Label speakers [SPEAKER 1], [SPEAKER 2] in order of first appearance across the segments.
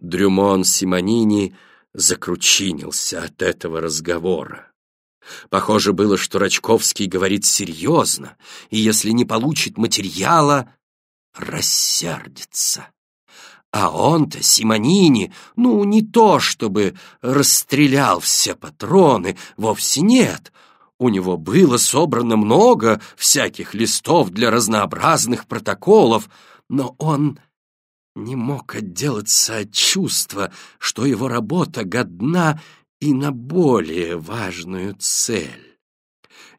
[SPEAKER 1] Дрюмон Симонини закручинился от этого разговора. Похоже было, что Рачковский говорит серьезно, и если не получит материала, рассердится. А он-то, Симонини, ну, не то чтобы расстрелял все патроны, вовсе нет. У него было собрано много всяких листов для разнообразных протоколов, но он не мог отделаться от чувства, что его работа годна и на более важную цель.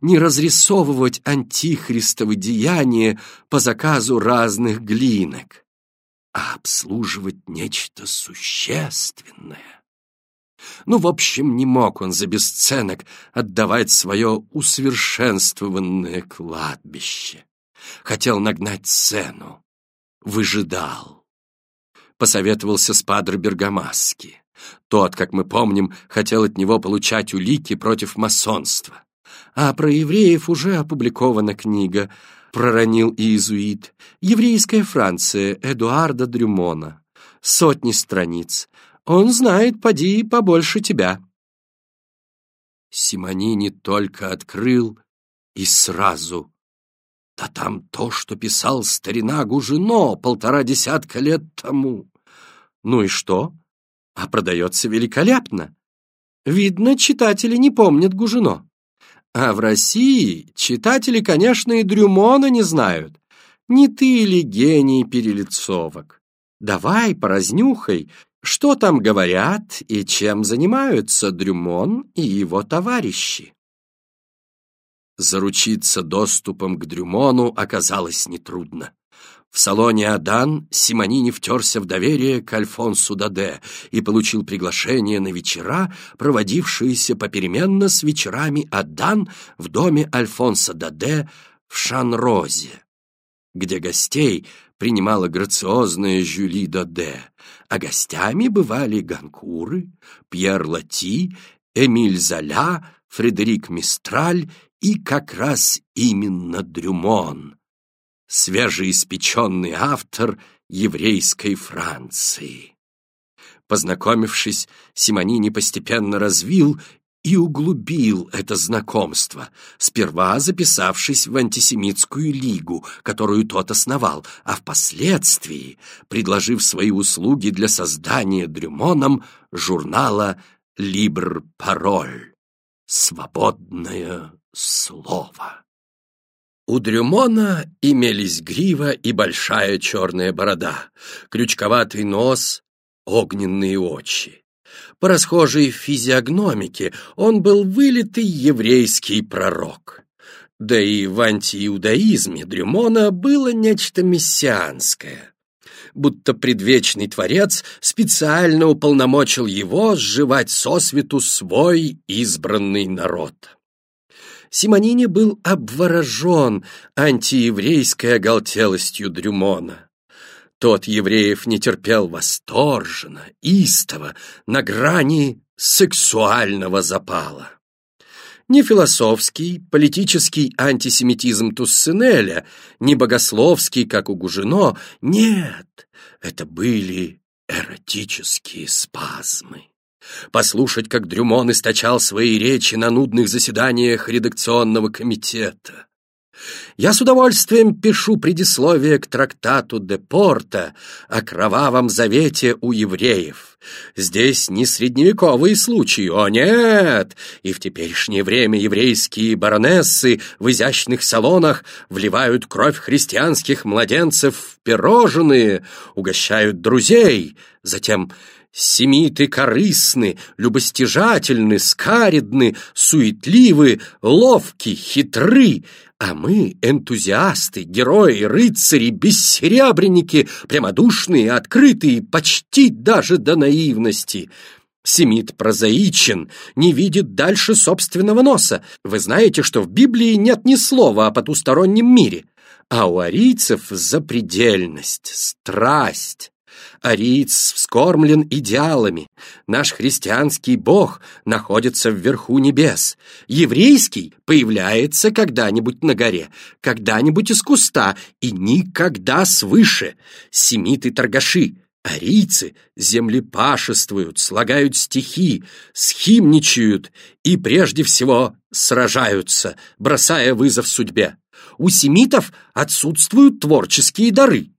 [SPEAKER 1] Не разрисовывать антихристовы деяния по заказу разных глинок, а обслуживать нечто существенное. Ну, в общем, не мог он за бесценок отдавать свое усовершенствованное кладбище. Хотел нагнать цену, выжидал посоветовался с Падре Бергамаски. Тот, как мы помним, хотел от него получать улики против масонства. А про евреев уже опубликована книга, проронил иезуит, «Еврейская Франция» Эдуарда Дрюмона. Сотни страниц. Он знает, поди, побольше тебя. Симонини только открыл и сразу. Да там то, что писал старина Гужино полтора десятка лет тому. Ну и что? А продается великолепно. Видно, читатели не помнят Гужино. А в России читатели, конечно, и Дрюмона не знают. Не ты ли гений перелицовок? Давай, поразнюхай, что там говорят и чем занимаются Дрюмон и его товарищи. Заручиться доступом к Дрюмону оказалось нетрудно. В салоне «Адан» Симонини втерся в доверие к Альфонсу Даде и получил приглашение на вечера, проводившиеся попеременно с вечерами «Адан» в доме Альфонса Даде в Шанрозе, где гостей принимала грациозная Жюли Даде, а гостями бывали Ганкуры, Пьер Лати, Эмиль Золя, Фредерик Мистраль и как раз именно Дрюмон, свежеиспеченный автор еврейской Франции. Познакомившись, Симонини постепенно развил и углубил это знакомство, сперва записавшись в антисемитскую лигу, которую тот основал, а впоследствии предложив свои услуги для создания Дрюмоном журнала «Либр Пароль» — «Свободное слово». У Дрюмона имелись грива и большая черная борода, крючковатый нос, огненные очи. По расхожей физиогномике он был вылитый еврейский пророк. Да и в антииудаизме Дрюмона было нечто мессианское, будто предвечный Творец специально уполномочил его сживать сосвету свой избранный народ. Симонини был обворожен антиеврейской оголтелостью Дрюмона. Тот евреев не терпел восторженно, истово, на грани сексуального запала. Не философский, политический антисемитизм Туссенеля, не богословский, как у Гужино, нет, это были эротические спазмы послушать, как Дрюмон источал свои речи на нудных заседаниях редакционного комитета. Я с удовольствием пишу предисловие к трактату де Порта о кровавом завете у евреев. Здесь не средневековые случаи, о нет! И в теперешнее время еврейские баронессы в изящных салонах вливают кровь христианских младенцев в пирожные, угощают друзей, затем Семиты корыстны, любостяжательны, скаридны, суетливы, ловки, хитры, а мы, энтузиасты, герои, рыцари, бессеребренники, прямодушные, открытые, почти даже до наивности. Семит прозаичен, не видит дальше собственного носа. Вы знаете, что в Библии нет ни слова о потустороннем мире. А у арийцев запредельность, страсть, Ариец вскормлен идеалами. Наш христианский бог находится вверху небес. Еврейский появляется когда-нибудь на горе, когда-нибудь из куста и никогда свыше. Семиты-торгаши, Арийцы землепашествуют, слагают стихи, схимничают и прежде всего сражаются, бросая вызов судьбе. У семитов отсутствуют творческие дары.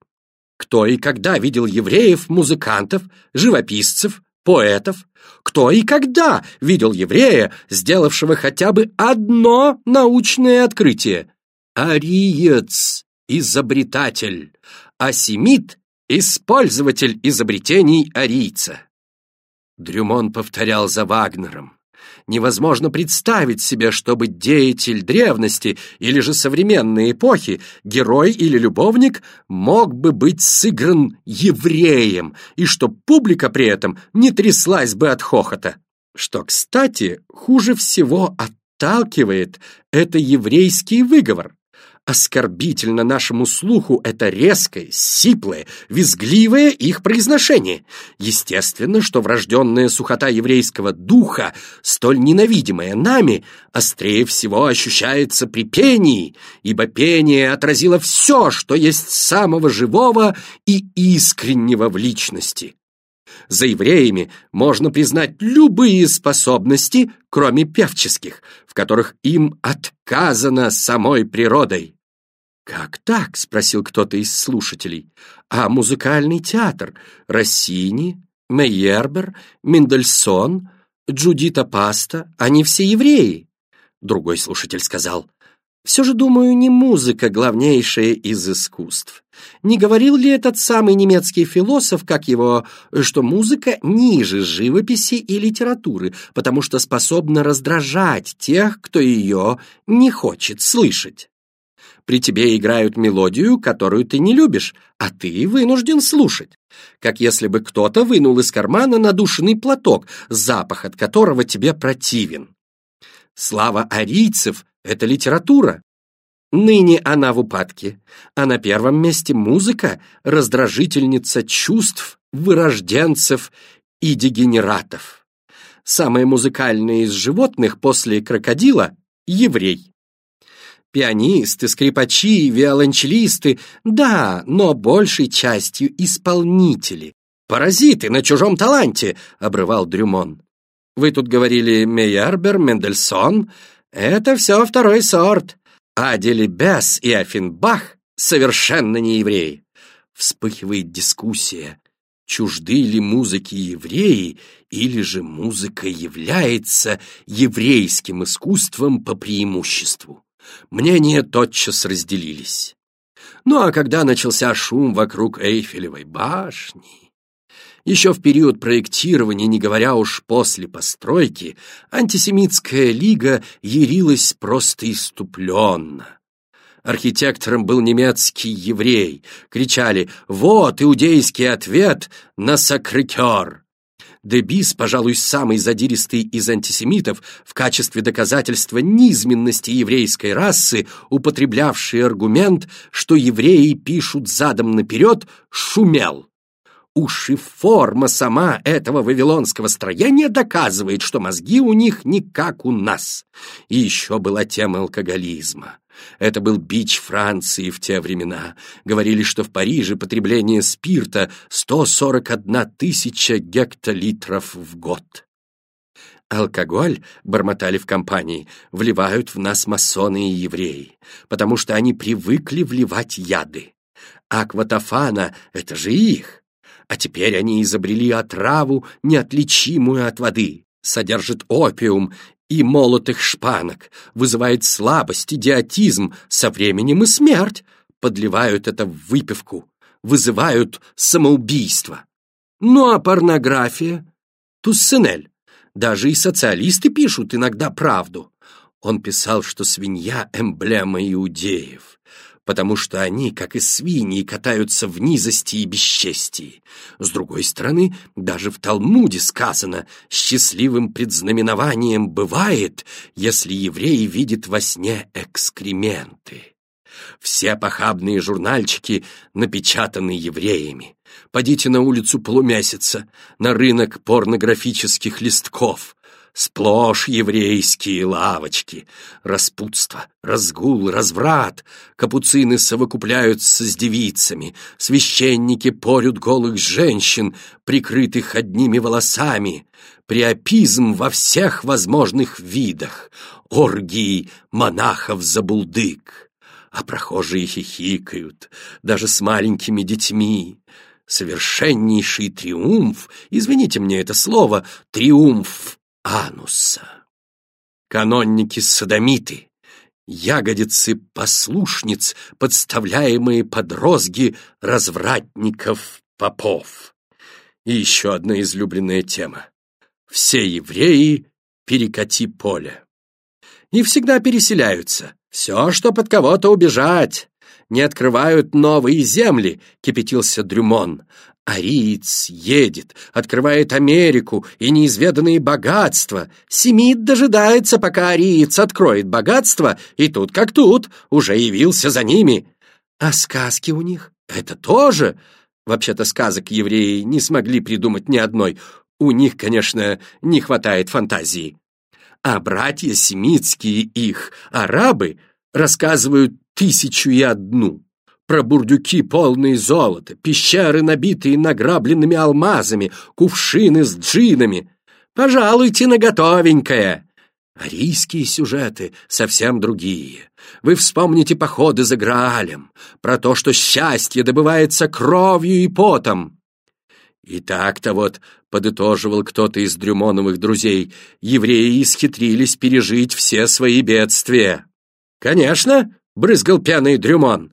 [SPEAKER 1] Кто и когда видел евреев, музыкантов, живописцев, поэтов? Кто и когда видел еврея, сделавшего хотя бы одно научное открытие? Ариец, изобретатель, а семит Использователь изобретений арийца. Дрюмон повторял за Вагнером. Невозможно представить себе, чтобы деятель древности или же современной эпохи, герой или любовник, мог бы быть сыгран евреем, и что публика при этом не тряслась бы от хохота. Что, кстати, хуже всего отталкивает это еврейский выговор. Оскорбительно нашему слуху это резкое, сиплое, визгливое их произношение. Естественно, что врожденная сухота еврейского духа, столь ненавидимая нами, острее всего ощущается при пении, ибо пение отразило все, что есть самого живого и искреннего в личности. За евреями можно признать любые способности, кроме певческих, в которых им отказано самой природой. «Как так?» — спросил кто-то из слушателей. «А музыкальный театр? Россини, Мейербер, Мендельсон, Джудита Паста, они все евреи?» Другой слушатель сказал. «Все же, думаю, не музыка главнейшая из искусств. Не говорил ли этот самый немецкий философ, как его, что музыка ниже живописи и литературы, потому что способна раздражать тех, кто ее не хочет слышать?» При тебе играют мелодию, которую ты не любишь, а ты вынужден слушать. Как если бы кто-то вынул из кармана надушенный платок, запах от которого тебе противен. Слава арийцев — это литература. Ныне она в упадке, а на первом месте музыка — раздражительница чувств, вырожденцев и дегенератов. Самое музыкальное из животных после крокодила — еврей. Пианисты, скрипачи, виолончелисты, да, но большей частью исполнители. «Паразиты на чужом таланте!» — обрывал Дрюмон. «Вы тут говорили Мейербер, Мендельсон. Это все второй сорт. А Делибес и Афинбах совершенно не евреи». Вспыхивает дискуссия. Чужды ли музыки евреи, или же музыка является еврейским искусством по преимуществу? Мнения тотчас разделились. Ну а когда начался шум вокруг Эйфелевой башни, еще в период проектирования, не говоря уж после постройки, антисемитская лига ярилась просто иступленно. Архитектором был немецкий еврей. Кричали «Вот иудейский ответ на сакрикер!» Дебис, пожалуй, самый задиристый из антисемитов, в качестве доказательства низменности еврейской расы, употреблявший аргумент, что евреи пишут задом наперед, шумел. Уж и форма сама этого вавилонского строения доказывает, что мозги у них не как у нас. И еще была тема алкоголизма. Это был бич Франции в те времена. Говорили, что в Париже потребление спирта 141 тысяча гектолитров в год. Алкоголь, бормотали в компании, вливают в нас масоны и евреи, потому что они привыкли вливать яды. Акватофана — это же их. А теперь они изобрели отраву, неотличимую от воды содержит опиум и молотых шпанок, вызывает слабость, идиотизм, со временем и смерть, подливают это в выпивку, вызывают самоубийство. Ну а порнография? Туссенель. Даже и социалисты пишут иногда правду. Он писал, что свинья — эмблема иудеев потому что они, как и свиньи, катаются в низости и бесчестии. С другой стороны, даже в Талмуде сказано, счастливым предзнаменованием бывает, если еврей видит во сне экскременты. Все похабные журнальчики напечатаны евреями. Пойдите на улицу полумесяца, на рынок порнографических листков. Сплошь еврейские лавочки. Распутство, разгул, разврат. Капуцины совокупляются с девицами. Священники порют голых женщин, прикрытых одними волосами. Приопизм во всех возможных видах. Оргии монахов за булдык. А прохожие хихикают, даже с маленькими детьми совершеннейший триумф, извините мне это слово, триумф ануса. Канонники-садомиты, ягодицы послушниц, подставляемые под розги развратников-попов. И еще одна излюбленная тема. Все евреи перекати поле. И всегда переселяются. Все, что под кого-то убежать не открывают новые земли», — кипятился Дрюмон. Ариец едет, открывает Америку и неизведанные богатства. Семит дожидается, пока Ариец откроет богатство, и тут как тут, уже явился за ними. А сказки у них — это тоже... Вообще-то сказок евреи не смогли придумать ни одной. У них, конечно, не хватает фантазии. А братья семитские их, арабы, рассказывают тысячу и одну. Про бурдюки, полные золота, пещеры, набитые награбленными алмазами, кувшины с джинами. Пожалуйте на готовенькое. Арийские сюжеты совсем другие. Вы вспомните походы за Граалем, про то, что счастье добывается кровью и потом. И так-то вот, подытоживал кто-то из Дрюмоновых друзей, евреи исхитрились пережить все свои бедствия. Конечно, брызгал пьяный Дрюмон.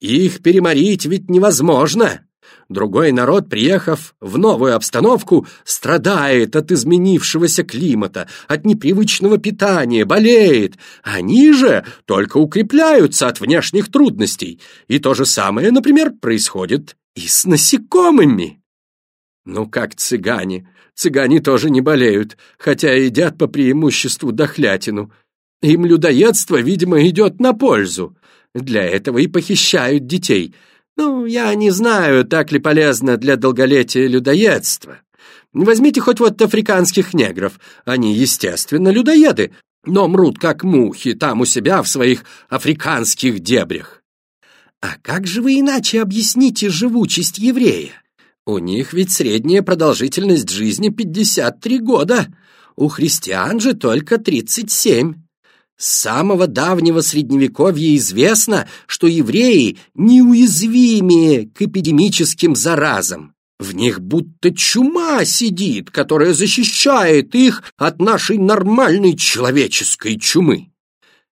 [SPEAKER 1] Их переморить ведь невозможно. Другой народ, приехав в новую обстановку, страдает от изменившегося климата, от непривычного питания, болеет. Они же только укрепляются от внешних трудностей. И то же самое, например, происходит и с насекомыми. Ну, как цыгане. Цыгане тоже не болеют, хотя едят по преимуществу дохлятину. Им людоедство, видимо, идет на пользу. Для этого и похищают детей. Ну, я не знаю, так ли полезно для долголетия людоедство. Возьмите хоть вот африканских негров. Они, естественно, людоеды, но мрут как мухи там у себя в своих африканских дебрях. А как же вы иначе объясните живучесть еврея? У них ведь средняя продолжительность жизни 53 года. У христиан же только 37. С самого давнего Средневековья известно, что евреи неуязвимее к эпидемическим заразам. В них будто чума сидит, которая защищает их от нашей нормальной человеческой чумы.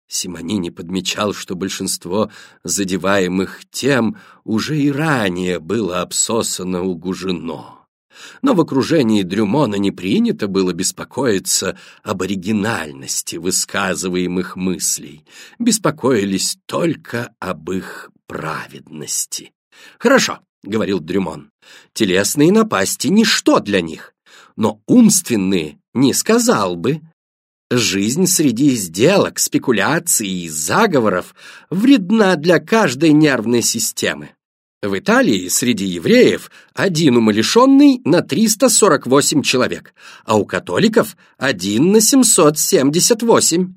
[SPEAKER 1] Симонини подмечал, что большинство задеваемых тем уже и ранее было обсосано угужено но в окружении Дрюмона не принято было беспокоиться об оригинальности высказываемых мыслей, беспокоились только об их праведности. «Хорошо», — говорил Дрюмон, — «телесные напасти — ничто для них, но умственные не сказал бы». Жизнь среди сделок, спекуляций и заговоров вредна для каждой нервной системы. В Италии среди евреев один умалишенный на 348 человек, а у католиков один на 778.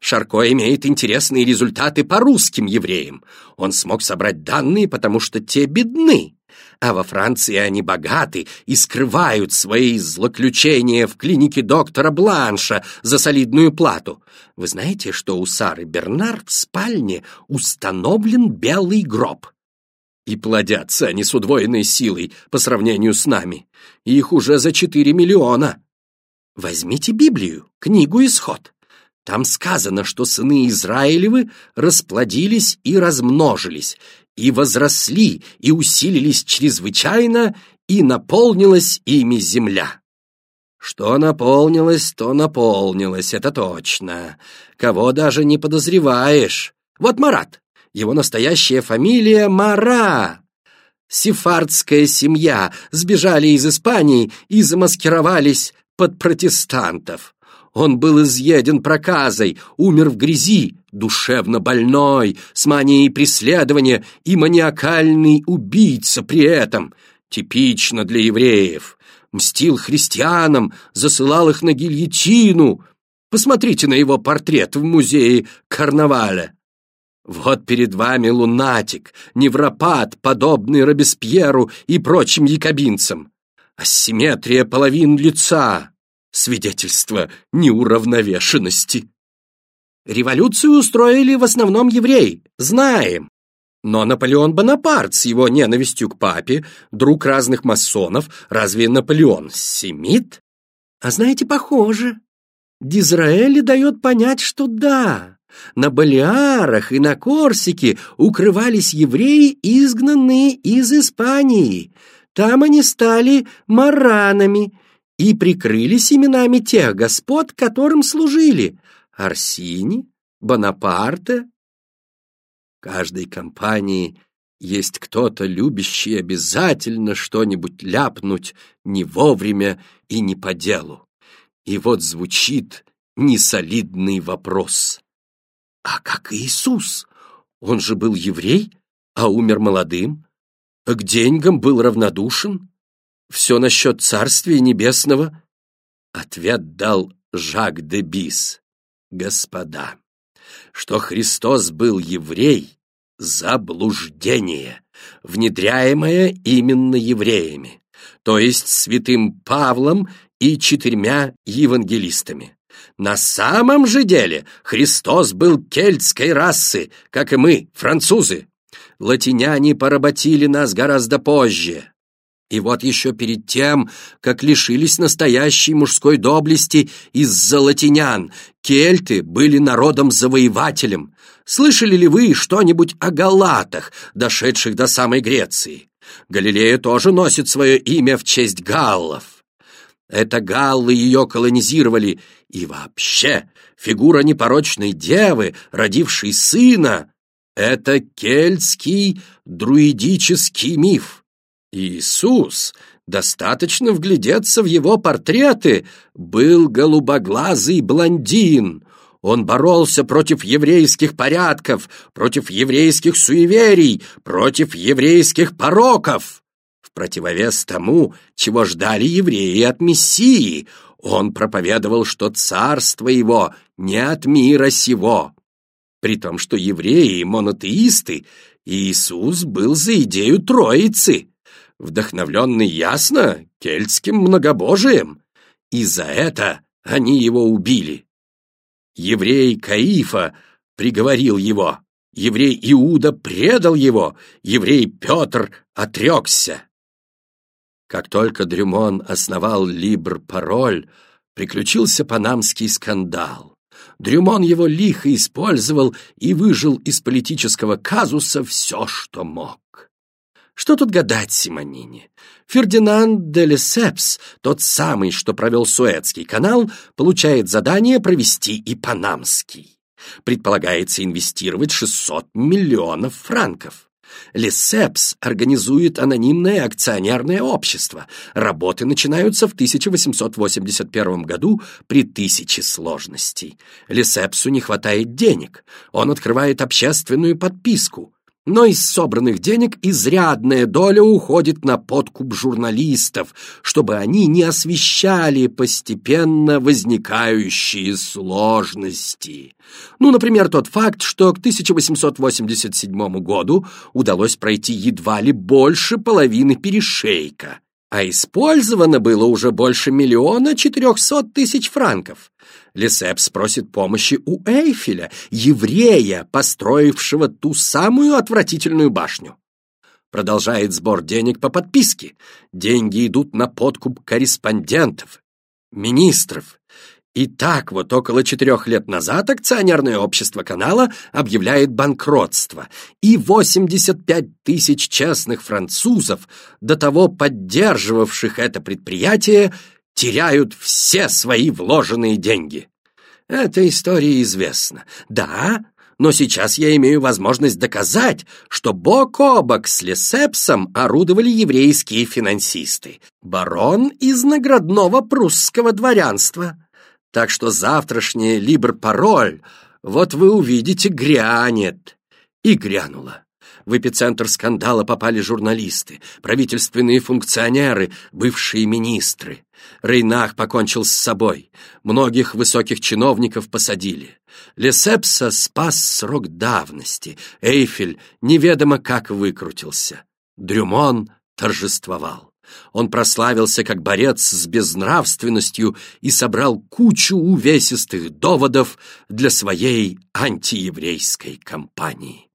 [SPEAKER 1] Шарко имеет интересные результаты по русским евреям. Он смог собрать данные, потому что те бедны. А во Франции они богаты и скрывают свои злоключения в клинике доктора Бланша за солидную плату. Вы знаете, что у Сары Бернар в спальне установлен белый гроб? И плодятся они с удвоенной силой по сравнению с нами. Их уже за четыре миллиона. Возьмите Библию, книгу «Исход». Там сказано, что сыны Израилевы расплодились и размножились, и возросли, и усилились чрезвычайно, и наполнилась ими земля. Что наполнилось, то наполнилось, это точно. Кого даже не подозреваешь. Вот Марат, его настоящая фамилия Мара. Сефардская семья сбежали из Испании и замаскировались под протестантов. Он был изъеден проказой, умер в грязи, душевно больной, с манией преследования и маниакальный убийца при этом. Типично для евреев. мстил христианам, засылал их на гильотину. Посмотрите на его портрет в музее Карнаваля. Вот перед вами лунатик, невропат, подобный Робеспьеру и прочим якобинцам. Асимметрия половин лица, свидетельство неуравновешенности. Революцию устроили в основном евреи, знаем. Но Наполеон Бонапарт с его ненавистью к папе, друг разных масонов, разве Наполеон семит? А знаете, похоже. Дизраэли дает понять, что да, на Балиарах и на Корсике укрывались евреи, изгнанные из Испании. Там они стали маранами и прикрылись именами тех господ, которым служили. Арсини, Бонапарте. Каждой компании есть кто-то, любящий обязательно что-нибудь ляпнуть не вовремя и не по делу. И вот звучит несолидный вопрос. А как Иисус? Он же был еврей, а умер молодым. К деньгам был равнодушен. Все насчет Царствия Небесного. Ответ дал Жак де Бис господа, что Христос был еврей – заблуждение, внедряемое именно евреями, то есть святым Павлом и четырьмя евангелистами. На самом же деле Христос был кельтской расы, как и мы, французы. Латиняне поработили нас гораздо позже. И вот еще перед тем, как лишились настоящей мужской доблести из-за латинян, кельты были народом-завоевателем. Слышали ли вы что-нибудь о галатах, дошедших до самой Греции? Галилея тоже носит свое имя в честь галлов. Это галлы ее колонизировали, и вообще фигура непорочной девы, родившей сына, это кельтский друидический миф. Иисус, достаточно вглядеться в его портреты, был голубоглазый блондин. Он боролся против еврейских порядков, против еврейских суеверий, против еврейских пороков. Противовес тому, чего ждали евреи от Мессии, он проповедовал, что царство его не от мира сего. При том, что евреи – монотеисты, Иисус был за идею Троицы вдохновленный ясно кельтским многобожием, и за это они его убили. Еврей Каифа приговорил его, еврей Иуда предал его, еврей Петр отрекся. Как только Дрюмон основал Либр-пароль, приключился панамский скандал. Дрюмон его лихо использовал и выжил из политического казуса все, что мог. Что тут гадать Симонине? Фердинанд де Лесепс, тот самый, что провел Суэцкий канал, получает задание провести и Панамский. Предполагается инвестировать 600 миллионов франков. Лесепс организует анонимное акционерное общество. Работы начинаются в 1881 году при тысяче сложностей. Лесепсу не хватает денег. Он открывает общественную подписку но из собранных денег изрядная доля уходит на подкуп журналистов, чтобы они не освещали постепенно возникающие сложности. Ну, например, тот факт, что к 1887 году удалось пройти едва ли больше половины перешейка, а использовано было уже больше миллиона четырехсот тысяч франков. Лесепс просит помощи у Эйфеля, еврея, построившего ту самую отвратительную башню. Продолжает сбор денег по подписке. Деньги идут на подкуп корреспондентов, министров. И так вот около четырех лет назад акционерное общество канала объявляет банкротство, и 85 тысяч честных французов, до того поддерживавших это предприятие, теряют все свои вложенные деньги. Эта история известна. Да, но сейчас я имею возможность доказать, что бок о бок с Лесепсом орудовали еврейские финансисты. Барон из наградного прусского дворянства. Так что завтрашний либр-пароль, вот вы увидите, грянет. И грянула. В эпицентр скандала попали журналисты, правительственные функционеры, бывшие министры. Рейнах покончил с собой. Многих высоких чиновников посадили. Лесепса спас срок давности. Эйфель неведомо как выкрутился. Дрюмон торжествовал. Он прославился как борец с безнравственностью и собрал кучу увесистых доводов для своей антиеврейской кампании.